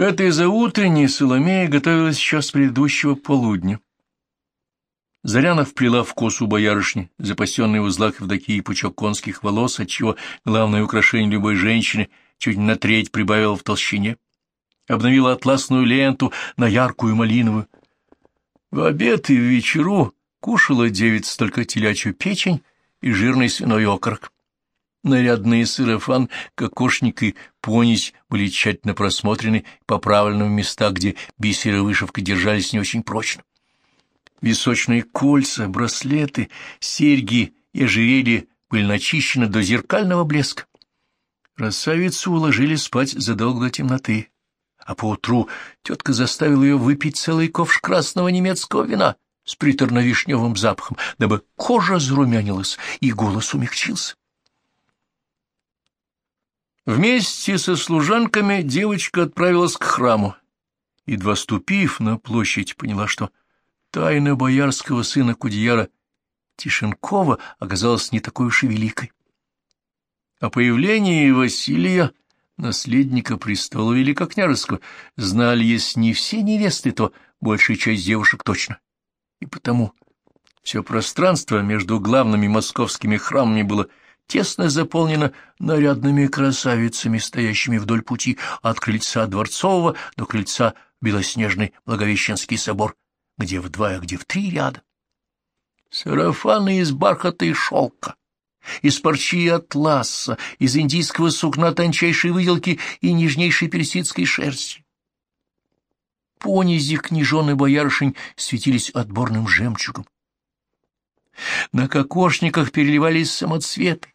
К этой заутренней Соломея готовилась еще с предыдущего полудня. Заряна вплела в косу боярышни, запасенный в узлах Евдокии пучок конских волос, отчего главное украшение любой женщины чуть на треть прибавила в толщине, обновила атласную ленту на яркую малиновую. В обед и в вечеру кушала девица только телячью печень и жирный свиной окорок. Нарядные сарафан, кокошник и понись были тщательно просмотрены и поправлены в местах, где бисер и вышивка держались не очень прочно. Височные кольца, браслеты, серьги и ожерелья были начищены до зеркального блеска. Красавицу уложили спать задолго до темноты, а поутру тетка заставила ее выпить целый ковш красного немецкого вина с приторно-вишневым запахом, дабы кожа зарумянилась и голос умягчился. Вместе со служанками девочка отправилась к храму. Едва ступив на площадь, поняла, что Тайна боярского сына Кудеяра Тишенкова оказалась не такой уж и великой. О появлении Василия, наследника престола Великокняжеского, знали, если не все невесты, то большая часть девушек точно. И потому все пространство между главными московскими храмами было тесно заполнено нарядными красавицами, стоящими вдоль пути от крыльца Дворцового до крыльца Белоснежный Благовещенский собор, где в два, а где в три ряда. Сарафаны из бархата и шелка, из парчи и атласа, из индийского сукна тончайшей выделки и нежнейшей персидской шерсти. Понизи княжон и боярышень светились отборным жемчугом. На кокошниках переливались самоцветы,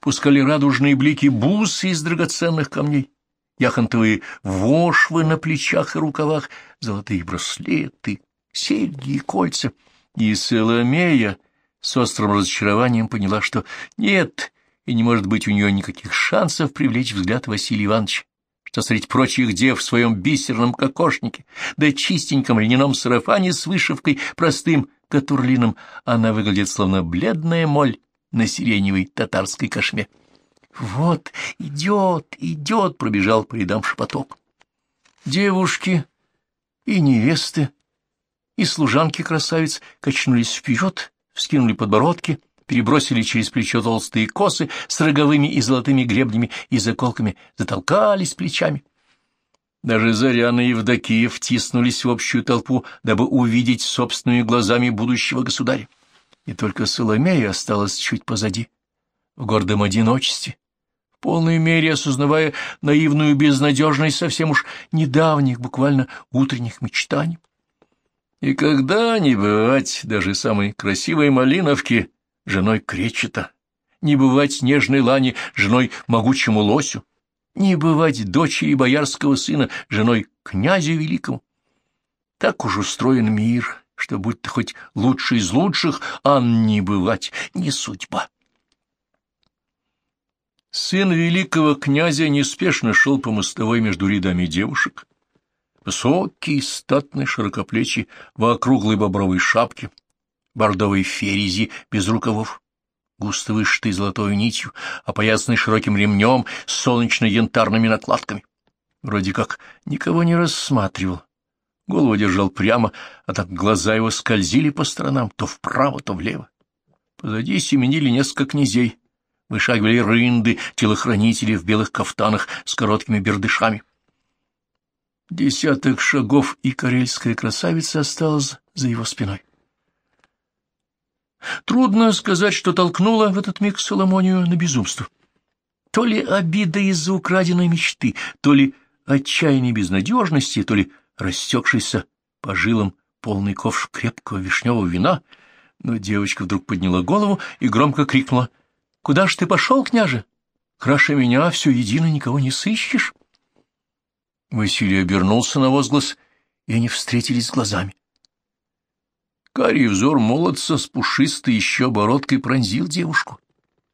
пускали радужные блики бусы из драгоценных камней, яхонтовые вошвы на плечах и рукавах, золотые браслеты, серьги и кольца, и Соломея с острым разочарованием поняла, что нет и не может быть у нее никаких шансов привлечь взгляд Василия Ивановича, что среди прочих дев в своем бисерном кокошнике, да чистеньком льняном сарафане с вышивкой простым катурлином она выглядит словно бледная моль на сиреневой татарской кошме. «Вот, идет, идет!» — пробежал по рядам шепоток. Девушки и невесты и служанки-красавиц качнулись вперед, вскинули подбородки, перебросили через плечо толстые косы с роговыми и золотыми гребнями и заколками, затолкались плечами. Даже Заряна и Евдокия втиснулись в общую толпу, дабы увидеть собственными глазами будущего государя. И только Соломея осталась чуть позади, в гордом одиночестве, в полной мере осознавая наивную безнадежность совсем уж недавних, буквально утренних мечтаний. И когда не бывать даже самой красивой Малиновки женой Кречета, не бывать нежной Лани женой могучему лосю, не бывать дочери боярского сына женой князю великому. Так уж устроен мир, что будь ты хоть лучший из лучших, а не бывать, не судьба. Сын великого князя неспешно шел по мостовой между рядами девушек, Высокий, статный, широкоплечий, в округлой бобровой шапке, бордовой ферези без рукавов, густо вышитый золотой нитью, опоясанный широким ремнем с солнечно-янтарными накладками. Вроде как никого не рассматривал. Голову держал прямо, а так глаза его скользили по сторонам, то вправо, то влево. Позади семенили несколько князей, вышагивали рынды, телохранители в белых кафтанах с короткими бердышами. Десяток шагов, и карельская красавица осталась за его спиной. Трудно сказать, что толкнуло в этот миг Соломонию на безумство. То ли обида из-за украденной мечты, то ли отчаяние безнадежности, то ли растекшийся по жилам полный ковш крепкого вишневого вина, но девочка вдруг подняла голову и громко крикнула. — Куда ж ты пошел, княже? Краше меня все едино никого не сыщешь? Василий обернулся на возглас, и они встретились глазами. Карий взор молодца с пушистой еще бородкой пронзил девушку,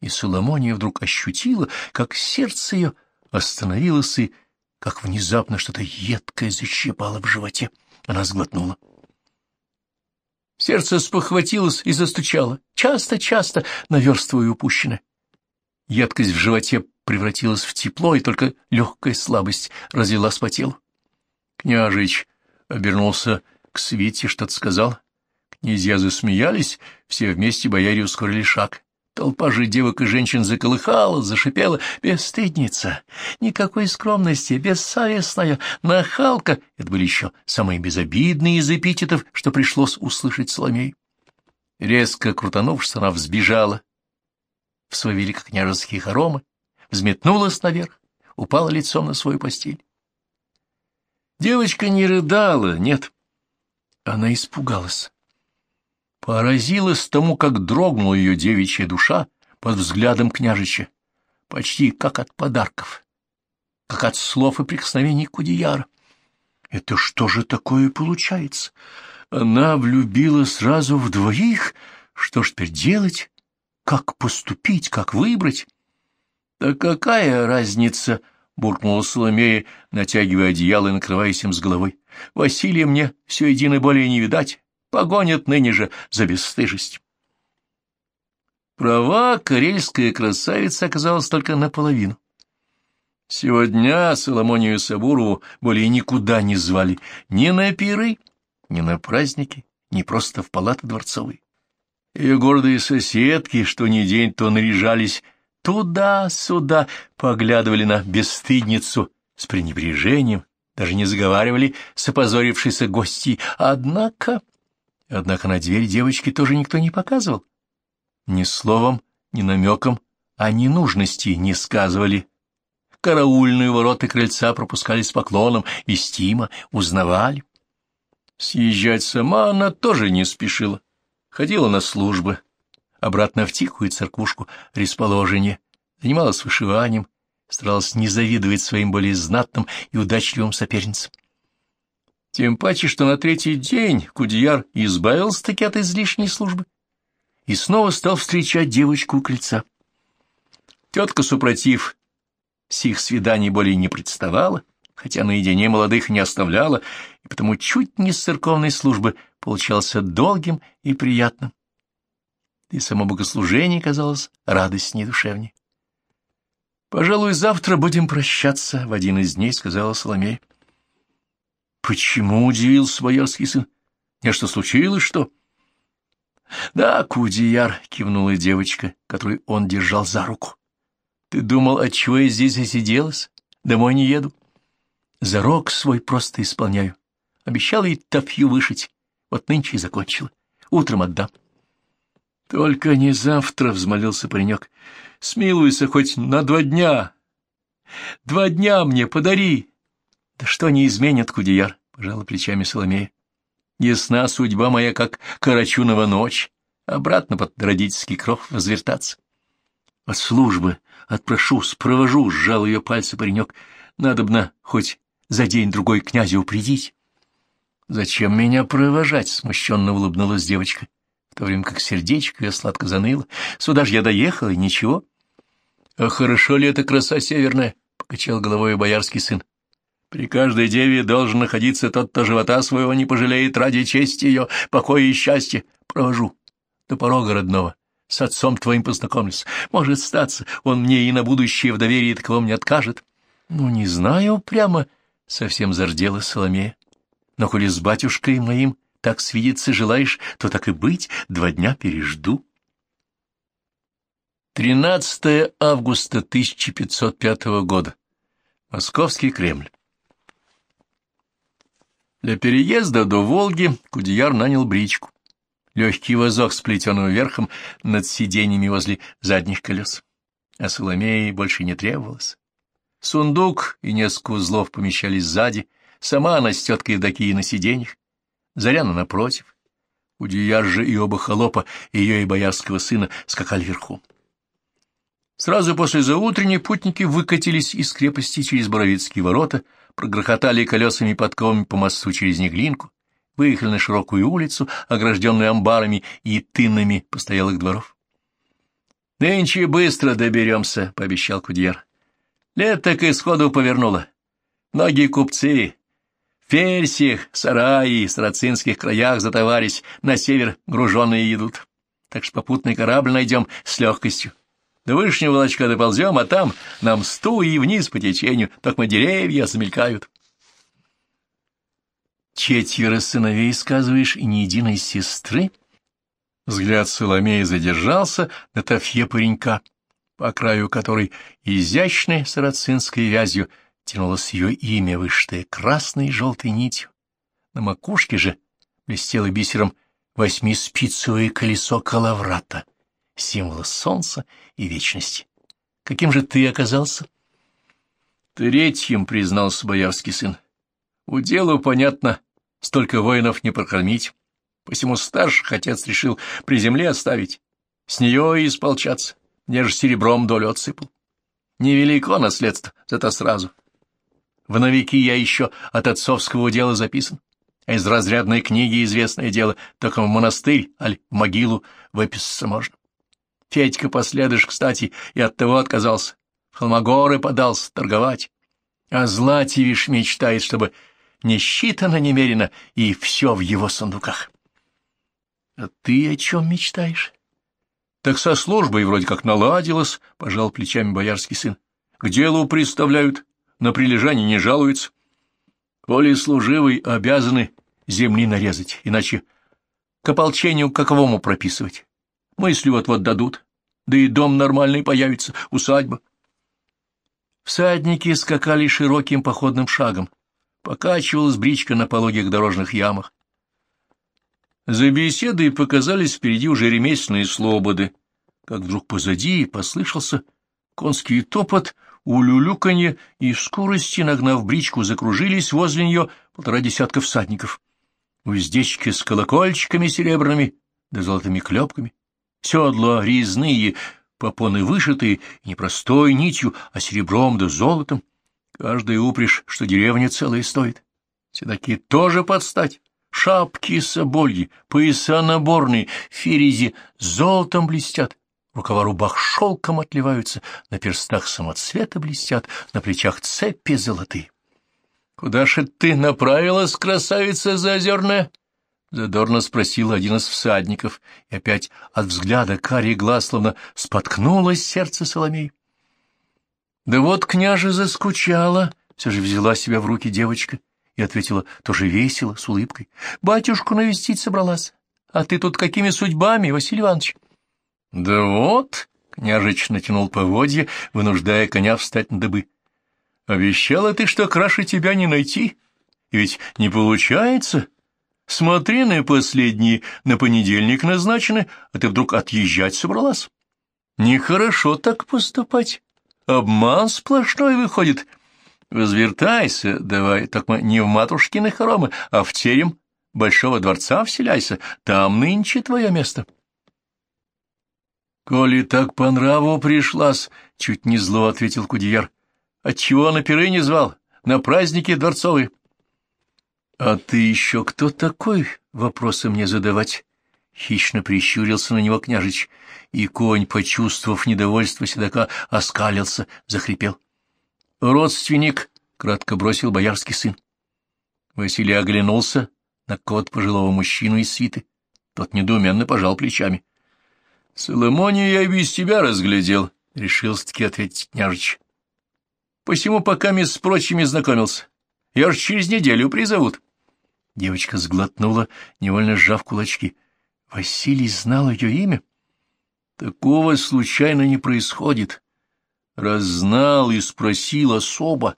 и Соломония вдруг ощутила, как сердце ее остановилось и как внезапно что-то едкое защипало в животе. Она сглотнула. Сердце спохватилось и застучало, часто-часто наверстывая упущенное. Едкость в животе превратилась в тепло, и только легкая слабость разлилась по телу. Княжич обернулся к свите, что-то сказал. Князья засмеялись, все вместе бояре ускорили шаг. Толпа же девок и женщин заколыхала, зашипела. Бесстыдница, никакой скромности, бессовестная, нахалка. Это были еще самые безобидные из эпитетов, что пришлось услышать Соломей. Резко крутанувшись, она взбежала в свои великокняжеские хоромы, взметнулась наверх, упала лицом на свою постель. Девочка не рыдала, нет, она испугалась. Поразилась тому, как дрогнула ее девичья душа под взглядом княжича, почти как от подарков, как от слов и прикосновений Кудеяра. Это что же такое получается? Она влюбила сразу в двоих? Что ж теперь делать? Как поступить, как выбрать? Да какая разница? — буркнула Соломея, натягивая одеяло и накрываясь им с головой. — Василия мне все едино более не видать. Погонят ныне же за бесстыжесть. Права карельская красавица оказалась только наполовину. Сегодня Соломонию Сабурову более никуда не звали, ни на пиры, ни на праздники, ни просто в палаты дворцовые. Ее гордые соседки, что ни день, то наряжались туда-сюда, поглядывали на бесстыдницу с пренебрежением, даже не заговаривали с опозорившейся гостьей. Однако Однако на дверь девочки тоже никто не показывал. Ни словом, ни намеком о ненужности не сказывали. Караульные ворота крыльца пропускали с поклоном, вестимо, узнавали. Съезжать сама она тоже не спешила. Ходила на службы, обратно в тихую церквушку расположение, занималась вышиванием, старалась не завидовать своим более знатным и удачливым соперницам. Тем паче, что на третий день Кудияр избавился-таки от излишней службы и снова стал встречать девочку у крыльца. Тетка, супротив, сих свиданий более не представала, хотя наедине молодых не оставляла, и потому чуть не с церковной службы получался долгим и приятным. И само богослужение казалось радостней душевней. «Пожалуй, завтра будем прощаться», — в один из дней сказала Соломея. Почему удивился боярский сын? Не что случилось, что? Да, Кудияр, кивнула девочка, которую он держал за руку. Ты думал, отчего я здесь засиделась? Домой не еду. Зарок свой просто исполняю. Обещала ей тафью вышить. Вот нынче и закончила. Утром отдам. Только не завтра, — взмолился паренек. Смилуйся хоть на два дня. Два дня мне подари. Да что не изменит, Кудияр? пожала плечами Соломея. Ясна судьба моя, как Карачунова ночь, обратно под родительский кров возвертаться. От службы отпрошу, спровожу, сжал ее пальцы паренек. Надобно хоть за день-другой князя упредить. Зачем меня провожать? Смущенно улыбнулась девочка, в то время как сердечко ее сладко заныло. Сюда ж я доехала, и ничего. А хорошо ли эта краса северная? Покачал головой боярский сын. При каждой деве должен находиться тот, кто живота своего не пожалеет ради чести ее, покоя и счастья. Провожу до порога родного. С отцом твоим познакомлюсь. Может, статься, он мне и на будущее в доверии такого не откажет. Ну, не знаю прямо, — совсем зарделась Соломея. Но коли с батюшкой моим так свидеться желаешь, то так и быть, два дня пережду. 13 августа 1505 года. Московский Кремль. Для переезда до Волги Кудеяр нанял бричку. Легкий вазок с плетеным верхом над сиденьями возле задних колес. А Соломеи больше не требовалось. Сундук и несколько узлов помещались сзади, сама она с теткой Евдокией на сиденьях, Заряна напротив. Кудеяр же и оба холопа, ее и боярского сына, скакали верхом. Сразу после заутренней путники выкатились из крепости через Боровицкие ворота, прогрохотали колесами подковами по мосту через Неглинку, выехали на широкую улицу, огражденную амбарами и тыннами постоялых дворов. — Нынче быстро доберемся, — пообещал Кудьер. — Лето к исходу повернуло. Многие купцы в Ферсиях, Сараи, Сарацинских краях затоварись, на север груженные едут. Так что попутный корабль найдем с легкостью. До вышнего волочка доползем, а там нам сту и вниз по течению, так мы деревья замелькают. четверо сыновей, сказываешь, и ни единой сестры? Взгляд Соломея задержался на тофье паренька, по краю которой изящной сарацинской вязью тянулось ее имя, вышитое красной и желтой нитью. На макушке же блестело бисером восьмиспицевое колесо калаврата, символа солнца и вечности. Каким же ты оказался? Третьим признался боярский сын. У дела, понятно, столько воинов не прокормить, посему старших отец решил при земле оставить, с нее и исполчаться, мне же серебром долю отсыпал. Невелико наследство, зато сразу. В новики я еще от отцовского дела записан, а из разрядной книги известное дело, только в монастырь, аль в могилу выписаться можно. Федька последыш, кстати, и от того отказался. В Холмогоры подался торговать. А Златевиш мечтает, чтобы не считано немерено, и все в его сундуках. — А ты о чем мечтаешь? — Так со службой вроде как наладилось, — пожал плечами боярский сын. — К делу приставляют, на прилежание не жалуются. Коли служивый обязаны земли нарезать, иначе к ополчению каковому прописывать. Мысли вот-вот дадут, да и дом нормальный появится, усадьба. Всадники скакали широким походным шагом. Покачивалась бричка на пологих дорожных ямах. За беседой показались впереди уже ремесленные слободы, как вдруг позади послышался конский топот, улюлюканье, и в скорости, нагнав бричку, закружились возле нее полтора десятка всадников. Уздечки с колокольчиками серебряными да золотыми клепками седла резные, попоны вышитые, не простой нитью, а серебром да золотом. Каждая упряжь, что деревня целая стоит. Седаки тоже подстать. Шапки собольи, пояса наборные, ферези золотом блестят. Рукава рубах шелком отливаются, на перстах самоцвета блестят, на плечах цепи золотые. — Куда же ты направилась, красавица заозерная? — задорно спросил один из всадников, и опять от взгляда карий глаз словно споткнулось сердце Соломей. Да вот княже заскучала, все же взяла себя в руки девочка и ответила тоже весело, с улыбкой. Батюшку навестить собралась. А ты тут какими судьбами, Василий Иванович? — Да вот, — княжич натянул поводья, вынуждая коня встать на дыбы. — Обещала ты, что краше тебя не найти. И ведь не получается. — Смотрины последние на понедельник назначены, а ты вдруг отъезжать собралась. Нехорошо так поступать. Обман сплошной выходит. Возвертайся, давай, так мы не в матушкины хоромы, а в терем Большого дворца вселяйся, там нынче твое место. Коли так по нраву пришлась, чуть не зло ответил Кудияр. Отчего на пиры не звал? На праздники дворцовые. — А ты еще кто такой? — вопросы мне задавать. Хищно прищурился на него княжич, и конь, почувствовав недовольство седока, оскалился, захрипел. — Родственник, — кратко бросил боярский сын. Василий оглянулся на кот пожилого мужчину из свиты. Тот недоуменно пожал плечами. — Соломонию я без тебя разглядел, — решился-таки ответить княжич. — Посему пока с прочими знакомился. Я ж через неделю призовут. — Девочка сглотнула, невольно сжав кулачки. Василий знал ее имя? Такого случайно не происходит. Раззнал и спросил особо.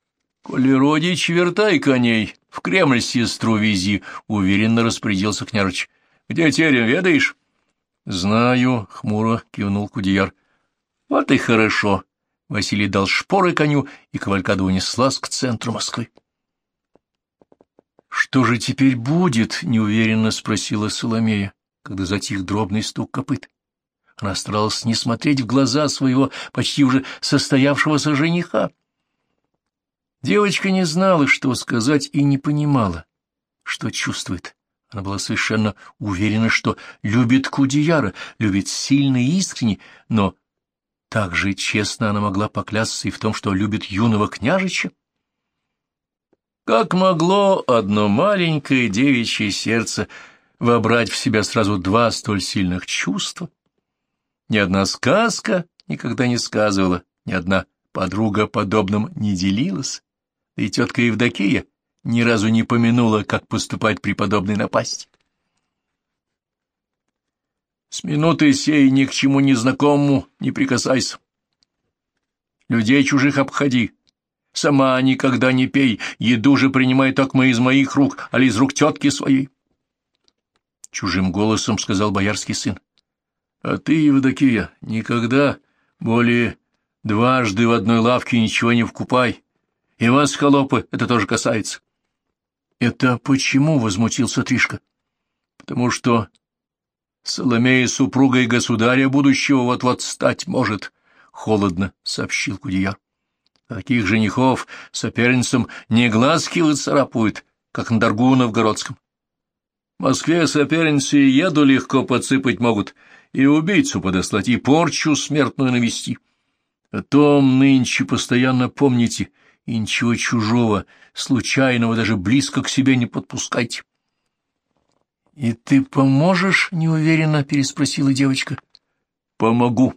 — Коли родич, вертай коней, в Кремль сестру вези, — уверенно распорядился княжич. — Где терем, ведаешь? — Знаю, — хмуро кивнул Кудияр. — Вот и хорошо. Василий дал шпоры коню, и кавалькада унеслась к центру Москвы. «Что же теперь будет?» — неуверенно спросила Соломея, когда затих дробный стук копыт. Она старалась не смотреть в глаза своего почти уже состоявшегося жениха. Девочка не знала, что сказать, и не понимала, что чувствует. Она была совершенно уверена, что любит Кудияра, любит сильно и искренне, но так же честно она могла поклясться и в том, что любит юного княжича. Как могло одно маленькое девичье сердце вобрать в себя сразу два столь сильных чувства? Ни одна сказка никогда не сказывала, ни одна подруга подобным не делилась, и тетка Евдокия ни разу не помянула, как поступать при подобной напасти. С минуты сей ни к чему незнакомому не прикасайся. Людей чужих обходи. Сама никогда не пей, еду же принимай только из моих рук, а ли из рук тетки своей. Чужим голосом сказал боярский сын. — А ты, Евдокия, никогда более дважды в одной лавке ничего не вкупай. И вас, холопы, это тоже касается. — Это почему? — возмутился Тришка. — Потому что Соломея супругой государя будущего вот-вот стать может, — холодно сообщил Кудеяр. Таких женихов соперницам не глазки выцарапают, как на торгу новгородском. В Москве соперницы еду легко подсыпать могут, и убийцу подослать, и порчу смертную навести. О том нынче постоянно помните, и ничего чужого, случайного даже близко к себе не подпускайте. — И ты поможешь? — неуверенно переспросила девочка. — Помогу,